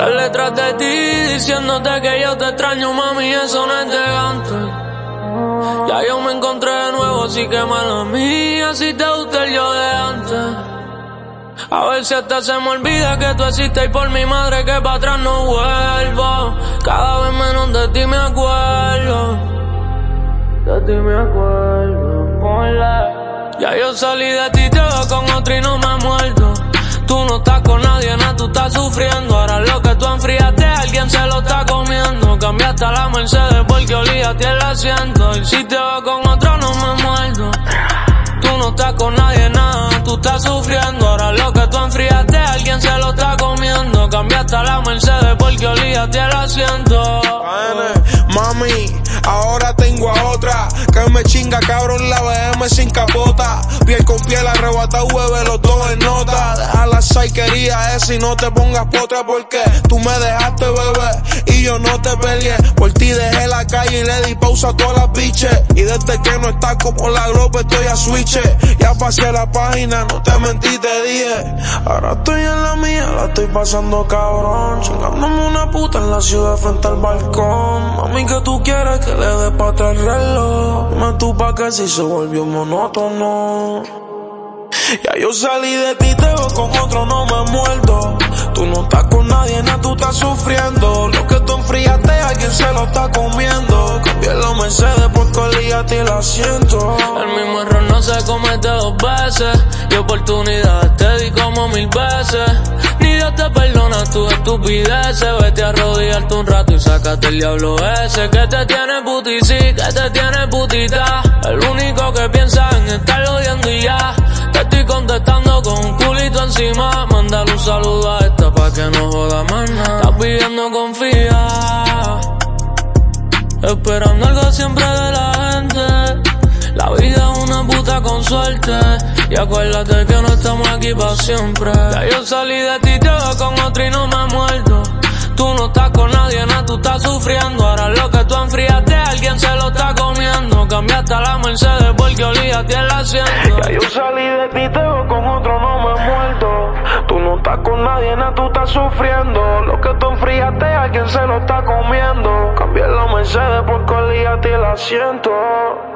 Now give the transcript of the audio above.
Estar detrás de ti diciéndote que yo te extraño, mami, eso no es de antes. Ya yo me encontré de nuevo, así que mala mía, si te gusta el yo de antes. A ver si hasta se me olvida que tú existes y por mi madre que para atrás no vuelvo. Cada vez menos de ti me acuerdo. De ti me acuerdo. Ponle. Ya yo salí de ti, te veo con otro y no me muerto. Tú no estás con nadie, estás sufriendo. Ahora lo que tú enfriaste, alguien se lo está comiendo. Cambiaste a la Mercedes porque olía a ti el asiento. Y si te veo con otro, no me muerto. Tú no estás con nadie, nada, tú estás sufriendo. Ahora lo que tú enfriaste, alguien se lo está comiendo. Cambiaste a la Mercedes porque olía a ti el asiento. Mami, ahora otra que me chinga cabrón la BM sin capota. Piel con piel arrebata, hueve los dos en nota. Deja la saiquería esa y no te pongas potra porque tú me dejaste bebé y yo no te peleé. Por ti dejé y le di pausa a todas las biches. Y desde que no estás como la globe estoy a switch. Ya pasé la página, no te mentí, te dije. Ahora estoy en la mía, la estoy pasando cabrón. Chingándome una puta en la ciudad frente al balcón. Mami, que tú quieres que le dé pa' atrás el reloj. Dime tú pa' que si se volvió monótono. Ya yo salí de ti, te veo con otro, no me muerto. Tú no estás con nadie, nada, tú estás sufriendo. Lo que tú enfriaste, alguien se lo está comiendo. Cambié la Mercedes por colíate el asiento. El mismo error no se comete dos veces. Y oportunidades te di como mil veces. Ni Dios te perdona tus estupideces. Vete a arrodillarte un rato y sácate el diablo ese. Que te tiene puti, sí, que te tiene putita. El único que piensa en estar odiando y ya. Estoy contestando con un culito encima. Mándale un saludo a esta pa' que no joda más nada. Estás pidiendo confiar. Esperando algo siempre de la gente. La vida es una puta con suerte. Y acuérdate que no estamos aquí para siempre. Ya yo salí de ti, te veo con otro y no me muerto. Tú no estás con nadie, nada, tú estás sufriendo. Ahora lo comiendo. Cambiaste a la Mercedes porque olía a ti el asiento. Ya yo salí de ti, te veo con otro, no me he muerto. Tú no estás con nadie, nada, tú estás sufriendo. Lo que tú enfriaste, alguien se lo está comiendo. Cambié la Mercedes porque olía a ti el asiento.